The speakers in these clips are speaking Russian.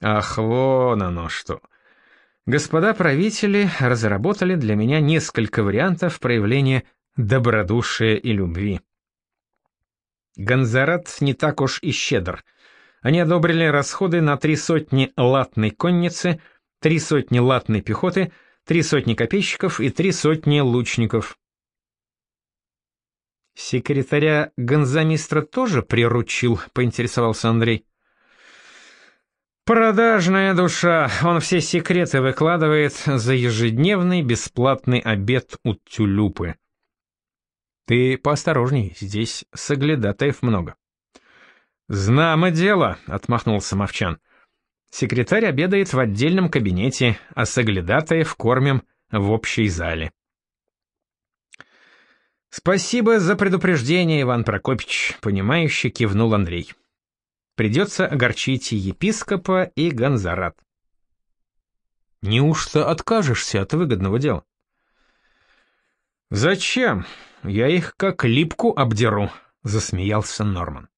Ах, вон оно что. Господа правители разработали для меня несколько вариантов проявления добродушия и любви. Гонзарат не так уж и щедр. Они одобрили расходы на три сотни латной конницы, три сотни латной пехоты, три сотни копейщиков и три сотни лучников. Секретаря гонзамистра тоже приручил, поинтересовался Андрей. Продажная душа, он все секреты выкладывает за ежедневный бесплатный обед у тюлюпы. Ты поосторожней, здесь соглядатаев много. Знамо дело, отмахнулся Мовчан. Секретарь обедает в отдельном кабинете, а соглядатаев кормим в общей зале. «Спасибо за предупреждение, Иван Прокопич», — понимающе кивнул Андрей. «Придется огорчить и епископа, и Гонзарат». «Неужто откажешься от выгодного дела?» «Зачем? Я их как липку обдеру», — засмеялся Норман.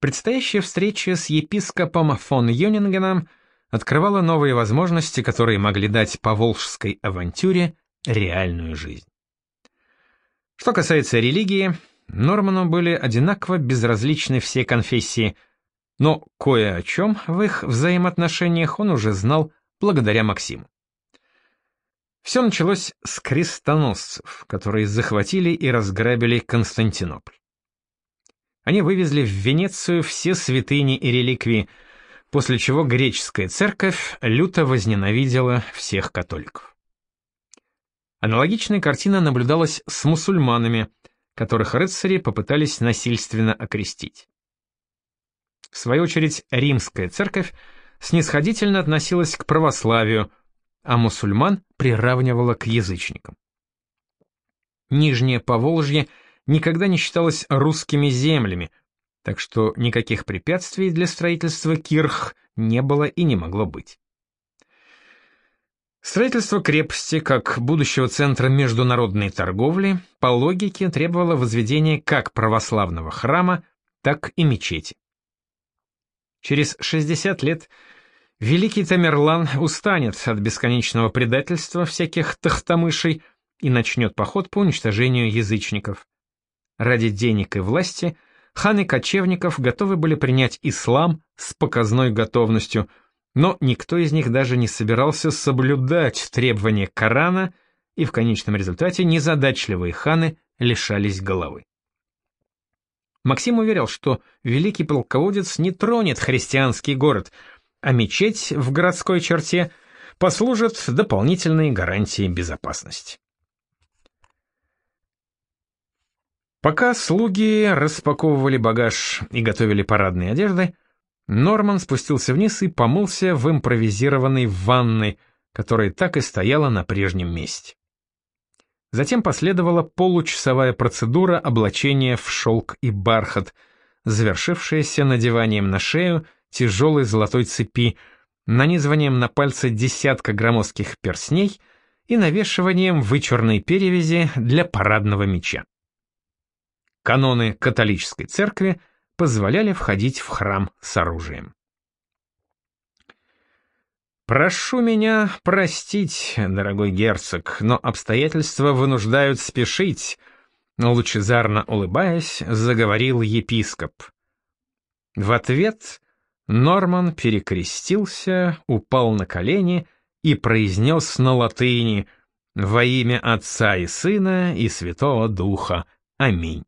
Предстоящая встреча с епископом фон Юнингеном открывала новые возможности, которые могли дать поволжской авантюре реальную жизнь. Что касается религии, Норману были одинаково безразличны все конфессии, но кое о чем в их взаимоотношениях он уже знал благодаря Максиму. Все началось с крестоносцев, которые захватили и разграбили Константинополь. Они вывезли в Венецию все святыни и реликвии, после чего греческая церковь люто возненавидела всех католиков. Аналогичная картина наблюдалась с мусульманами, которых рыцари попытались насильственно окрестить. В свою очередь, римская церковь снисходительно относилась к православию, а мусульман приравнивала к язычникам. Нижнее Поволжье никогда не считалось русскими землями, так что никаких препятствий для строительства кирх не было и не могло быть. Строительство крепости как будущего центра международной торговли по логике требовало возведения как православного храма, так и мечети. Через 60 лет великий Тамерлан устанет от бесконечного предательства всяких тахтамышей и начнет поход по уничтожению язычников. Ради денег и власти ханы кочевников готовы были принять ислам с показной готовностью – но никто из них даже не собирался соблюдать требования Корана, и в конечном результате незадачливые ханы лишались головы. Максим уверял, что великий полководец не тронет христианский город, а мечеть в городской черте послужит дополнительной гарантией безопасности. Пока слуги распаковывали багаж и готовили парадные одежды, Норман спустился вниз и помылся в импровизированной ванной, которая так и стояла на прежнем месте. Затем последовала получасовая процедура облачения в шелк и бархат, завершившаяся надеванием на шею тяжелой золотой цепи, нанизыванием на пальцы десятка громоздких перстней и навешиванием вычурной перевязи для парадного меча. Каноны католической церкви позволяли входить в храм с оружием. «Прошу меня простить, дорогой герцог, но обстоятельства вынуждают спешить», лучезарно улыбаясь, заговорил епископ. В ответ Норман перекрестился, упал на колени и произнес на латыни «Во имя Отца и Сына и Святого Духа. Аминь».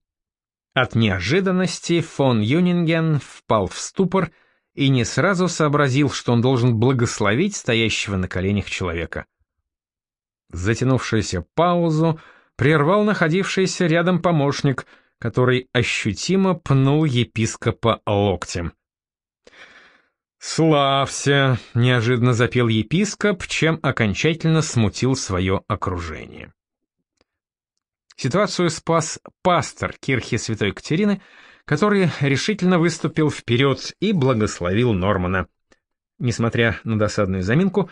От неожиданности фон Юнинген впал в ступор и не сразу сообразил, что он должен благословить стоящего на коленях человека. Затянувшуюся паузу прервал находившийся рядом помощник, который ощутимо пнул епископа локтем. «Славься!» — неожиданно запел епископ, чем окончательно смутил свое окружение. Ситуацию спас пастор кирхи Святой Катерины, который решительно выступил вперед и благословил Нормана. Несмотря на досадную заминку,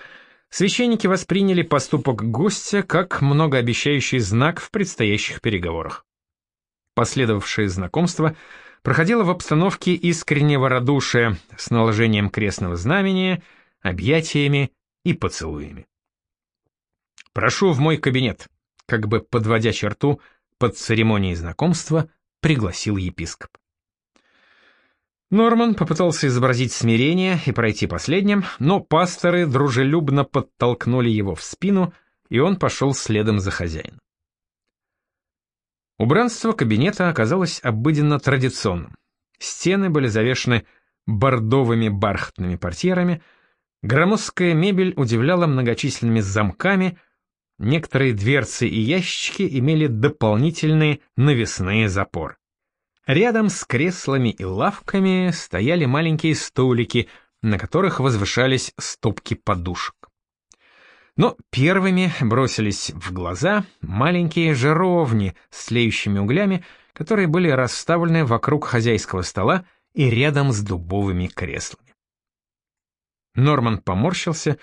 священники восприняли поступок гостя как многообещающий знак в предстоящих переговорах. Последовавшее знакомство проходила в обстановке искреннего радушия с наложением крестного знамения, объятиями и поцелуями. «Прошу в мой кабинет», как бы подводя черту под церемонией знакомства, пригласил епископ. Норман попытался изобразить смирение и пройти последним, но пасторы дружелюбно подтолкнули его в спину, и он пошел следом за хозяином. Убранство кабинета оказалось обыденно традиционным. Стены были завешены бордовыми бархатными портьерами, громоздкая мебель удивляла многочисленными замками, некоторые дверцы и ящики имели дополнительные навесные запоры. Рядом с креслами и лавками стояли маленькие столики, на которых возвышались стопки подушек. Но первыми бросились в глаза маленькие жаровни с тлеющими углями, которые были расставлены вокруг хозяйского стола и рядом с дубовыми креслами. Норман поморщился,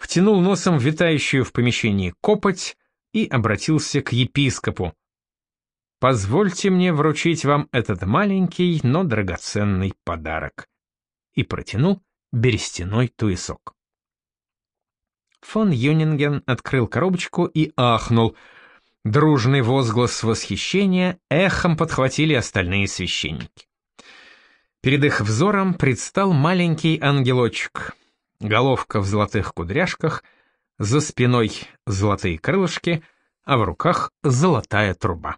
втянул носом витающую в помещении копоть и обратился к епископу. «Позвольте мне вручить вам этот маленький, но драгоценный подарок». И протянул берестяной туесок. Фон Юнинген открыл коробочку и ахнул. Дружный возглас восхищения эхом подхватили остальные священники. Перед их взором предстал маленький ангелочек. Головка в золотых кудряшках, за спиной золотые крылышки, а в руках золотая труба.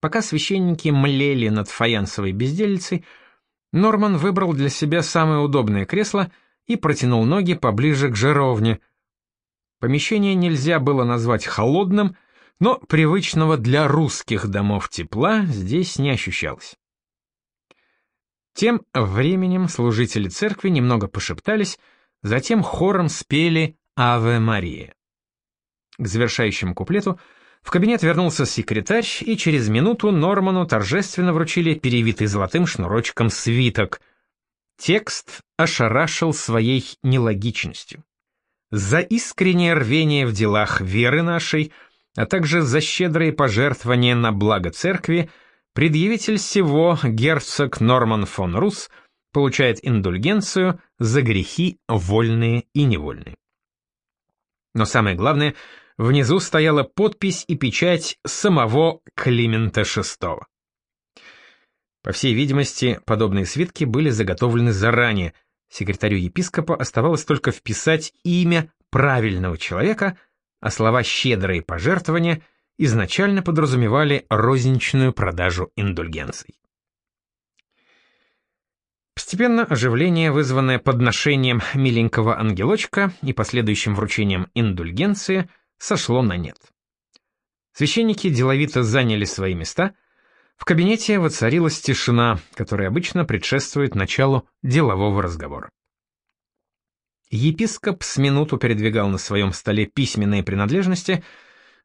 Пока священники млели над фаянсовой безделицей, Норман выбрал для себя самое удобное кресло — и протянул ноги поближе к жаровне. Помещение нельзя было назвать холодным, но привычного для русских домов тепла здесь не ощущалось. Тем временем служители церкви немного пошептались, затем хором спели «Аве Мария». К завершающему куплету в кабинет вернулся секретарь, и через минуту Норману торжественно вручили перевитый золотым шнурочком свиток — Текст ошарашил своей нелогичностью. За искреннее рвение в делах веры нашей, а также за щедрые пожертвования на благо церкви, предъявитель всего, герцог Норман фон Рус, получает индульгенцию за грехи вольные и невольные. Но самое главное, внизу стояла подпись и печать самого Климента VI. По всей видимости, подобные свитки были заготовлены заранее. Секретарю епископа оставалось только вписать имя правильного человека, а слова «щедрые пожертвования» изначально подразумевали розничную продажу индульгенций. Постепенно оживление, вызванное подношением миленького ангелочка и последующим вручением индульгенции, сошло на нет. Священники деловито заняли свои места — в кабинете воцарилась тишина, которая обычно предшествует началу делового разговора. Епископ с минуту передвигал на своем столе письменные принадлежности,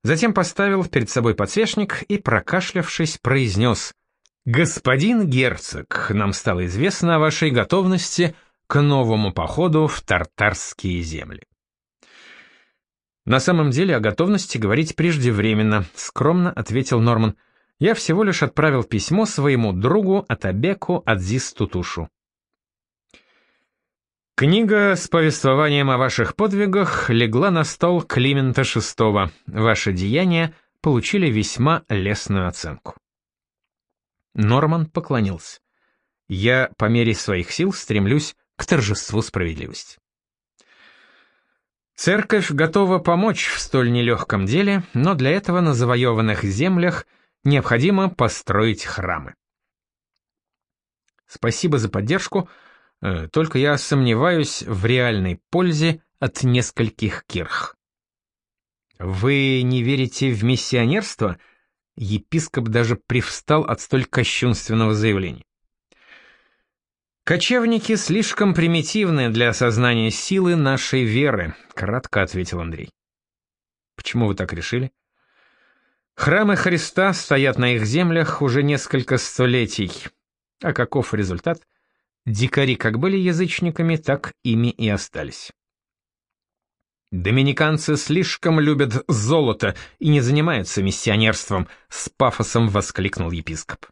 затем поставил перед собой подсвечник и, прокашлявшись, произнес «Господин герцог, нам стало известно о вашей готовности к новому походу в тартарские земли». «На самом деле о готовности говорить преждевременно», — скромно ответил Норман — я всего лишь отправил письмо своему другу Атабеку Адзис-Тутушу. Книга с повествованием о ваших подвигах легла на стол Климента VI. Ваши деяния получили весьма лестную оценку. Норман поклонился. Я по мере своих сил стремлюсь к торжеству справедливости. Церковь готова помочь в столь нелегком деле, но для этого на завоеванных землях – необходимо построить храмы. Спасибо за поддержку, только я сомневаюсь в реальной пользе от нескольких кирх. Вы не верите в миссионерство? Епископ даже привстал от столь кощунственного заявления. «Кочевники слишком примитивны для осознания силы нашей веры», — кратко ответил Андрей. «Почему вы так решили?» Храмы Христа стоят на их землях уже несколько столетий. А каков результат? Дикари как были язычниками, так ими и остались. «Доминиканцы слишком любят золото и не занимаются миссионерством», — с пафосом воскликнул епископ.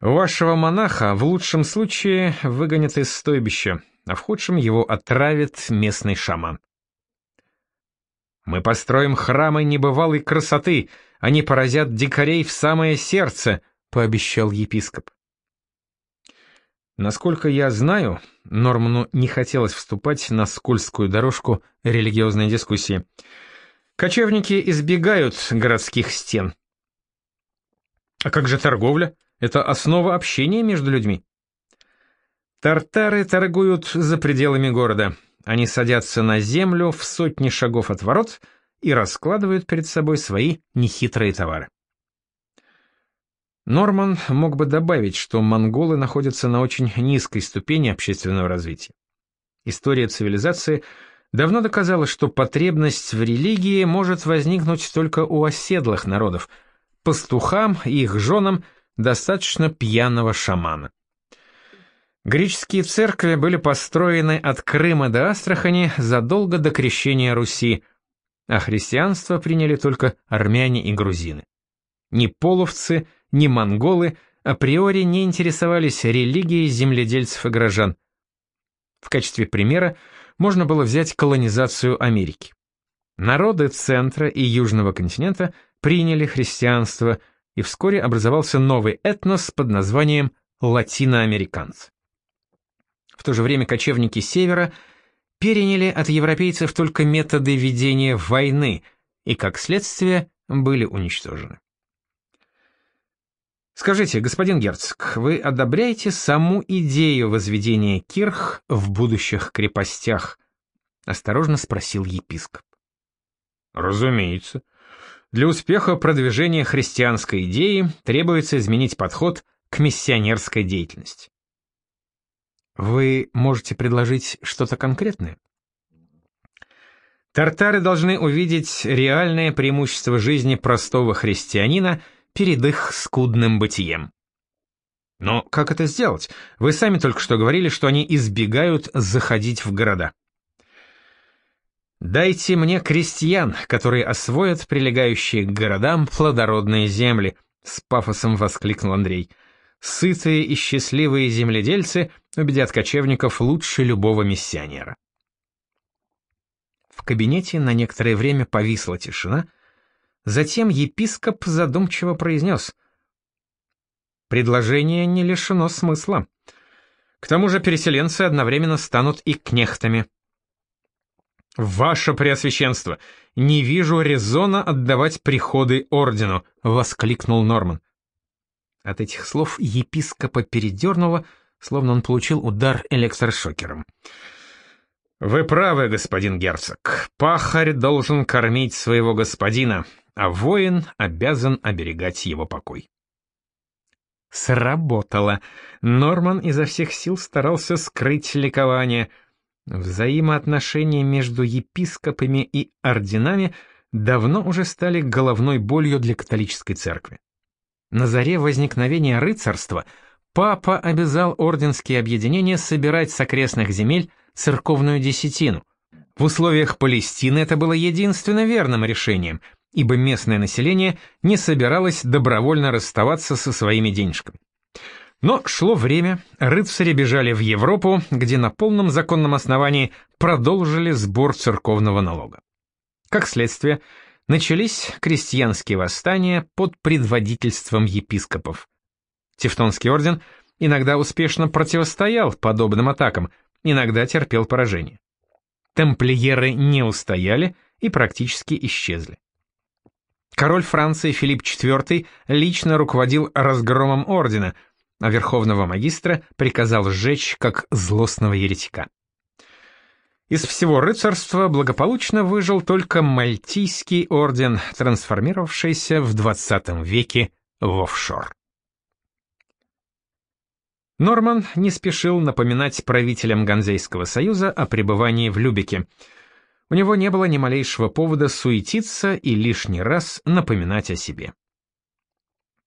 Вашего монаха в лучшем случае выгонят из стойбища, а в худшем его отравит местный шаман. Мы построим храмы небывалой красоты, они поразят дикарей в самое сердце, пообещал епископ. Насколько я знаю, Норману не хотелось вступать на скользкую дорожку религиозной дискуссии. Кочевники избегают городских стен. А как же торговля? Это основа общения между людьми. Тартары торгуют за пределами города. Они садятся на землю в сотни шагов от ворот и раскладывают перед собой свои нехитрые товары. Норман мог бы добавить, что монголы находятся на очень низкой ступени общественного развития. История цивилизации давно доказала, что потребность в религии может возникнуть только у оседлых народов. Пастухам и их женам достаточно пьяного шамана. Греческие церкви были построены от Крыма до Астрахани задолго до крещения Руси, а христианство приняли только армяне и грузины. Ни половцы, ни монголы априори не интересовались религией земледельцев и горожан. В качестве примера можно было взять колонизацию Америки. Народы центра и южного континента приняли христианство, и вскоре образовался новый этнос под названием латиноамериканцы. В то же время кочевники севера переняли от европейцев только методы ведения войны и, как следствие, были уничтожены. Скажите, господин герцог, вы одобряете саму идею возведения кирх в будущих крепостях? Осторожно спросил епископ. Разумеется. Для успеха продвижения христианской идеи требуется изменить подход к миссионерской деятельности. Вы можете предложить что-то конкретное? Тартары должны увидеть реальное преимущество жизни простого христианина – перед их скудным бытием. Но как это сделать? Вы сами только что говорили, что они избегают заходить в города. «Дайте мне крестьян, которые освоят прилегающие к городам плодородные земли», — с пафосом воскликнул Андрей. «Сытые и счастливые земледельцы убедят кочевников лучше любого миссионера». В кабинете на некоторое время повисла тишина — Затем епископ задумчиво произнес. «Предложение не лишено смысла. К тому же переселенцы одновременно станут и кнехтами». «Ваше Преосвященство, не вижу резона отдавать приходы ордену», — воскликнул Норман. От этих слов епископа передернуло, словно он получил удар электрошокером. «Вы правы, господин герцог. Пахарь должен кормить своего господина, а воин обязан оберегать его покой. Сработало. Норман изо всех сил старался скрыть ликование. Взаимоотношения между епископами и орденами давно уже стали головной болью для католической церкви. На заре возникновения рыцарства папа обязал орденские объединения собирать с окрестных земель церковную десятину. В условиях Палестины это было единственно верным решением — ибо местное население не собиралось добровольно расставаться со своими денежками. Но шло время, рыцари бежали в Европу, где на полном законном основании продолжили сбор церковного налога. Как следствие, начались крестьянские восстания под предводительством епископов. Тевтонский орден иногда успешно противостоял подобным атакам, иногда терпел поражение. Темплиеры не устояли и практически исчезли. Король Франции Филипп IV лично руководил разгромом ордена, а верховного магистра приказал сжечь как злостного еретика. Из всего рыцарства благополучно выжил только Мальтийский орден, трансформировавшийся в 20 веке в офшор. Норман не спешил напоминать правителям Ганзейского союза о пребывании в Любеке – у него не было ни малейшего повода суетиться и лишний раз напоминать о себе.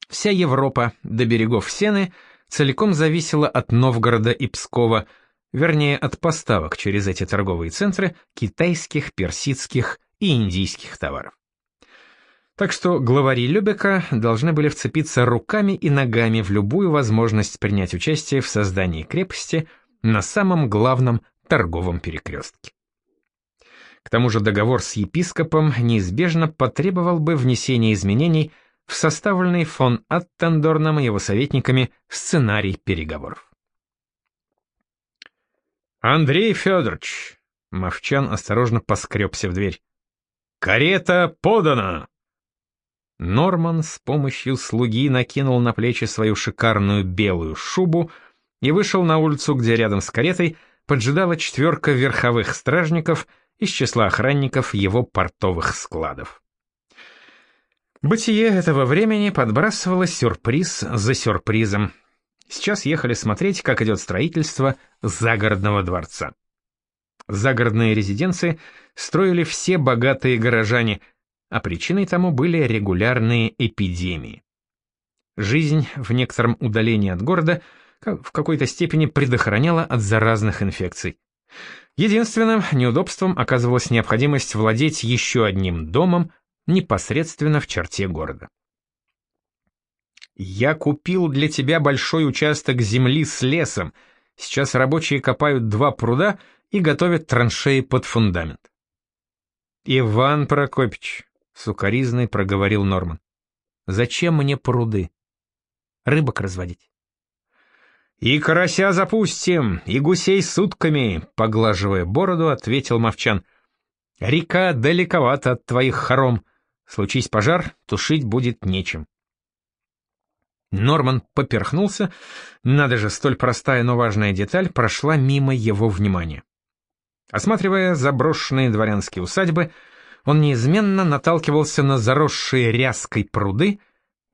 Вся Европа до берегов Сены целиком зависела от Новгорода и Пскова, вернее, от поставок через эти торговые центры китайских, персидских и индийских товаров. Так что главари Любека должны были вцепиться руками и ногами в любую возможность принять участие в создании крепости на самом главном торговом перекрестке. К тому же договор с епископом неизбежно потребовал бы внесения изменений в составленный фон Аттендорном и его советниками сценарий переговоров. «Андрей Федорович!» — Мовчан осторожно поскребся в дверь. «Карета подана!» Норман с помощью слуги накинул на плечи свою шикарную белую шубу и вышел на улицу, где рядом с каретой поджидала четверка верховых стражников из числа охранников его портовых складов. Бытие этого времени подбрасывало сюрприз за сюрпризом. Сейчас ехали смотреть, как идет строительство загородного дворца. Загородные резиденции строили все богатые горожане – а причиной тому были регулярные эпидемии. Жизнь в некотором удалении от города в какой-то степени предохраняла от заразных инфекций. Единственным неудобством оказывалась необходимость владеть еще одним домом непосредственно в черте города. «Я купил для тебя большой участок земли с лесом. Сейчас рабочие копают два пруда и готовят траншеи под фундамент». «Иван Прокопич, Сукаризный проговорил Норман. «Зачем мне пруды? Рыбок разводить?» «И карася запустим, и гусей сутками», — поглаживая бороду, ответил Мовчан. «Река далековато от твоих хором. Случись пожар, тушить будет нечем». Норман поперхнулся, надо же, столь простая, но важная деталь прошла мимо его внимания. Осматривая заброшенные дворянские усадьбы, он неизменно наталкивался на заросшие ряской пруды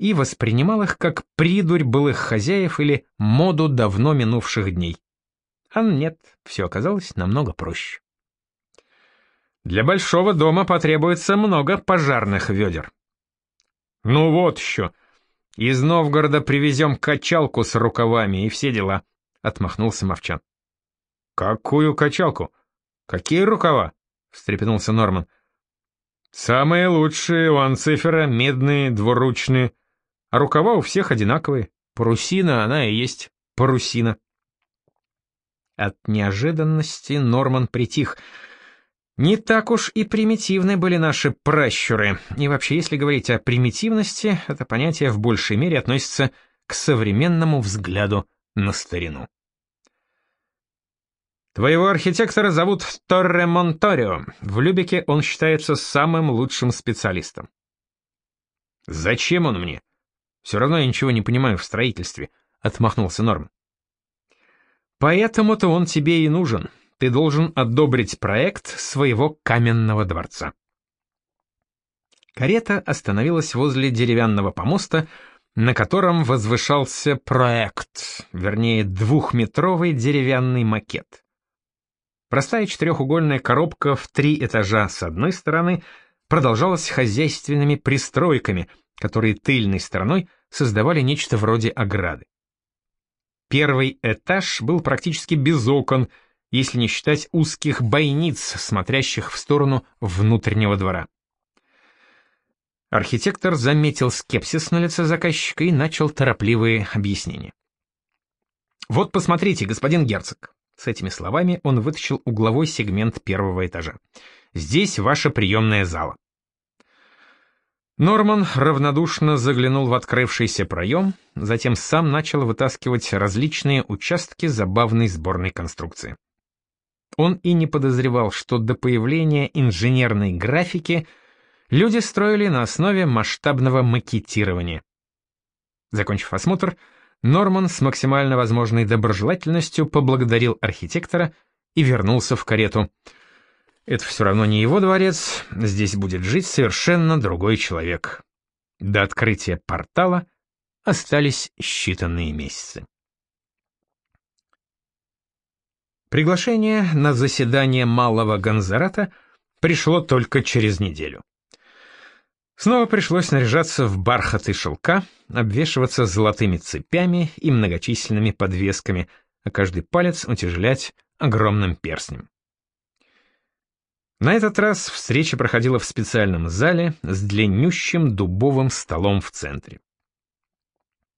и воспринимал их как придурь былых хозяев или моду давно минувших дней. А нет, все оказалось намного проще. Для большого дома потребуется много пожарных ведер. Ну вот еще. Из Новгорода привезем качалку с рукавами и все дела, — отмахнулся Мовчан. Какую качалку? Какие рукава? — встрепенулся Норман. — Самые лучшие у анцифера, медные, двуручные. А рукава у всех одинаковые. Парусина, она и есть парусина. От неожиданности Норман притих. Не так уж и примитивны были наши пращуры. И вообще, если говорить о примитивности, это понятие в большей мере относится к современному взгляду на старину. Твоего архитектора зовут Торре Монторио. В Любике он считается самым лучшим специалистом. Зачем он мне? Все равно я ничего не понимаю в строительстве, отмахнулся Норм. Поэтому-то он тебе и нужен. Ты должен одобрить проект своего каменного дворца. Карета остановилась возле деревянного помоста, на котором возвышался проект, вернее, двухметровый деревянный макет. Простая четырехугольная коробка в три этажа с одной стороны продолжалась хозяйственными пристройками, которые тыльной стороной создавали нечто вроде ограды. Первый этаж был практически без окон, если не считать узких бойниц, смотрящих в сторону внутреннего двора. Архитектор заметил скепсис на лице заказчика и начал торопливые объяснения. «Вот посмотрите, господин герцог, с этими словами он вытащил угловой сегмент первого этажа. «Здесь ваша приемная зала». Норман равнодушно заглянул в открывшийся проем, затем сам начал вытаскивать различные участки забавной сборной конструкции. Он и не подозревал, что до появления инженерной графики люди строили на основе масштабного макетирования. Закончив осмотр, Норман с максимально возможной доброжелательностью поблагодарил архитектора и вернулся в карету. Это все равно не его дворец, здесь будет жить совершенно другой человек. До открытия портала остались считанные месяцы. Приглашение на заседание Малого Гонзарата пришло только через неделю. Снова пришлось наряжаться в бархат и шелка, обвешиваться золотыми цепями и многочисленными подвесками, а каждый палец утяжелять огромным перстнем. На этот раз встреча проходила в специальном зале с длиннющим дубовым столом в центре.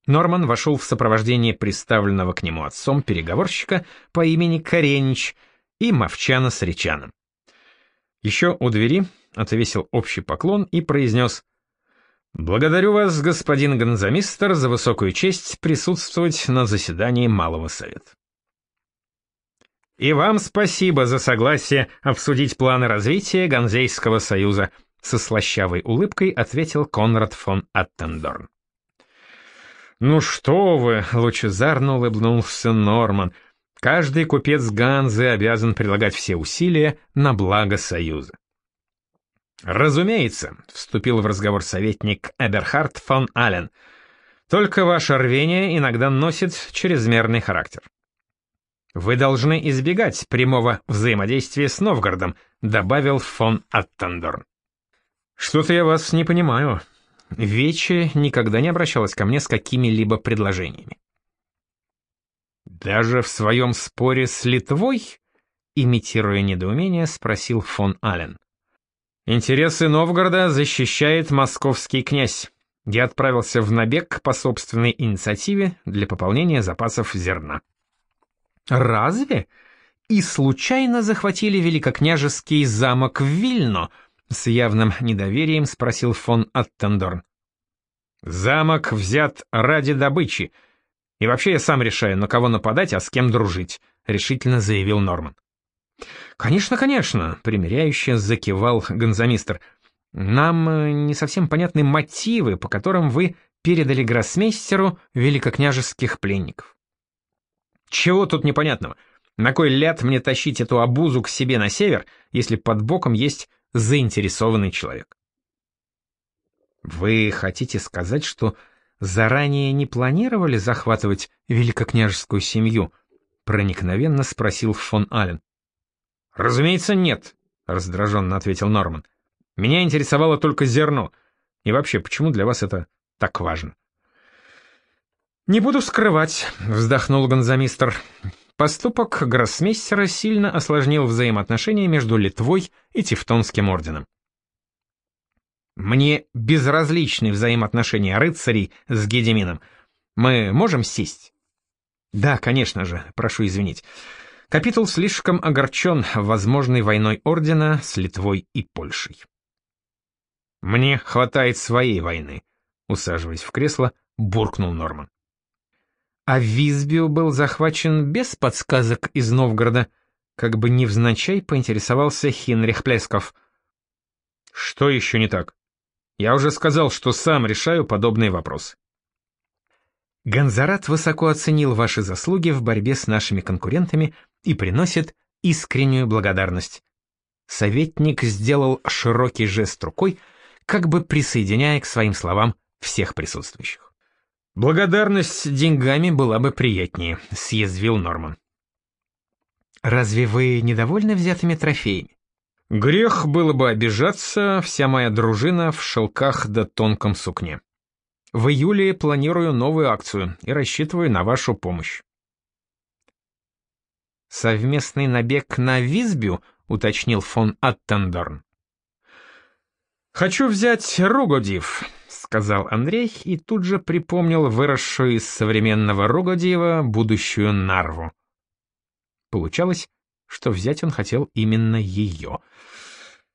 Норман вошел в сопровождении представленного к нему отцом переговорщика по имени Каренич и Мовчана с Речаном. Еще у двери отвесил общий поклон и произнес «Благодарю вас, господин гонзамистер, за высокую честь присутствовать на заседании Малого Совета». «И вам спасибо за согласие обсудить планы развития Ганзейского союза», со слащавой улыбкой ответил Конрад фон Аттендорн. «Ну что вы!» — лучезарно улыбнулся Норман. «Каждый купец Ганзы обязан прилагать все усилия на благо Союза». «Разумеется», — вступил в разговор советник Эберхард фон Аллен. «Только ваше рвение иногда носит чрезмерный характер». «Вы должны избегать прямого взаимодействия с Новгородом», — добавил фон Аттендорн. «Что-то я вас не понимаю», Вече никогда не обращалась ко мне с какими-либо предложениями. «Даже в своем споре с Литвой?» Имитируя недоумение, спросил фон Ален. «Интересы Новгорода защищает московский князь. Я отправился в набег по собственной инициативе для пополнения запасов зерна». «Разве? И случайно захватили великокняжеский замок в Вильно?» С явным недоверием спросил фон Аттендорн. «Замок взят ради добычи. И вообще я сам решаю, на кого нападать, а с кем дружить», — решительно заявил Норман. «Конечно, конечно», — примиряюще закивал гонзамистр. «Нам э, не совсем понятны мотивы, по которым вы передали гроссмейстеру великокняжеских пленников». «Чего тут непонятного? На кой ляд мне тащить эту обузу к себе на север, если под боком есть заинтересованный человек. Вы хотите сказать, что заранее не планировали захватывать великокняжескую семью? Проникновенно спросил фон Ален. Разумеется, нет, раздраженно ответил Норман. Меня интересовало только зерно. И вообще, почему для вас это так важно? «Не буду скрывать», — вздохнул гонзамистр. Поступок гроссмейстера сильно осложнил взаимоотношения между Литвой и Тевтонским орденом. «Мне безразличны взаимоотношения рыцарей с Гедемином. Мы можем сесть?» «Да, конечно же, прошу извинить. Капитул слишком огорчен возможной войной ордена с Литвой и Польшей». «Мне хватает своей войны», — усаживаясь в кресло, буркнул Норман. А Визбио был захвачен без подсказок из Новгорода, как бы невзначай поинтересовался Хинрих Плесков. Что еще не так? Я уже сказал, что сам решаю подобные вопросы. Ганзарат высоко оценил ваши заслуги в борьбе с нашими конкурентами и приносит искреннюю благодарность. Советник сделал широкий жест рукой, как бы присоединяя к своим словам всех присутствующих. «Благодарность деньгами была бы приятнее», — съязвил Норман. «Разве вы недовольны взятыми трофеями?» «Грех было бы обижаться, вся моя дружина в шелках да тонком сукне. В июле планирую новую акцию и рассчитываю на вашу помощь». «Совместный набег на Визбю?» — уточнил фон Аттендорн. «Хочу взять Ругодив», сказал Андрей и тут же припомнил выросшую из современного Рогодиева будущую Нарву. Получалось, что взять он хотел именно ее.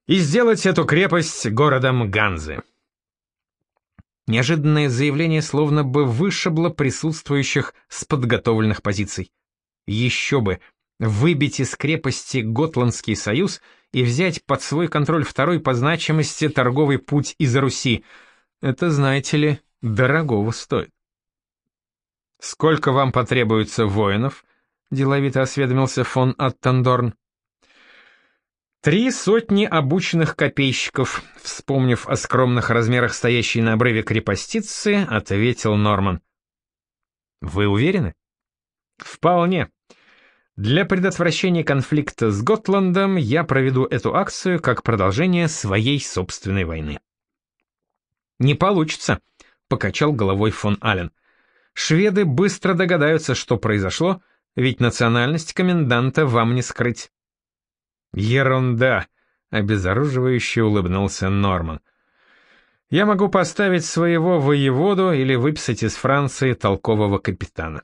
И сделать эту крепость городом Ганзы. Неожиданное заявление словно бы вышибло присутствующих с подготовленных позиций. Еще бы, выбить из крепости Готландский союз и взять под свой контроль второй по значимости торговый путь из Руси — это, знаете ли, дорогого стоит. «Сколько вам потребуется воинов?» — деловито осведомился фон Аттендорн. «Три сотни обученных копейщиков», — вспомнив о скромных размерах стоящей на обрыве крепостицы, ответил Норман. «Вы уверены?» «Вполне. Для предотвращения конфликта с Готландом я проведу эту акцию как продолжение своей собственной войны». «Не получится», — покачал головой фон Ален. «Шведы быстро догадаются, что произошло, ведь национальность коменданта вам не скрыть». «Ерунда», — обезоруживающе улыбнулся Норман. «Я могу поставить своего воеводу или выписать из Франции толкового капитана».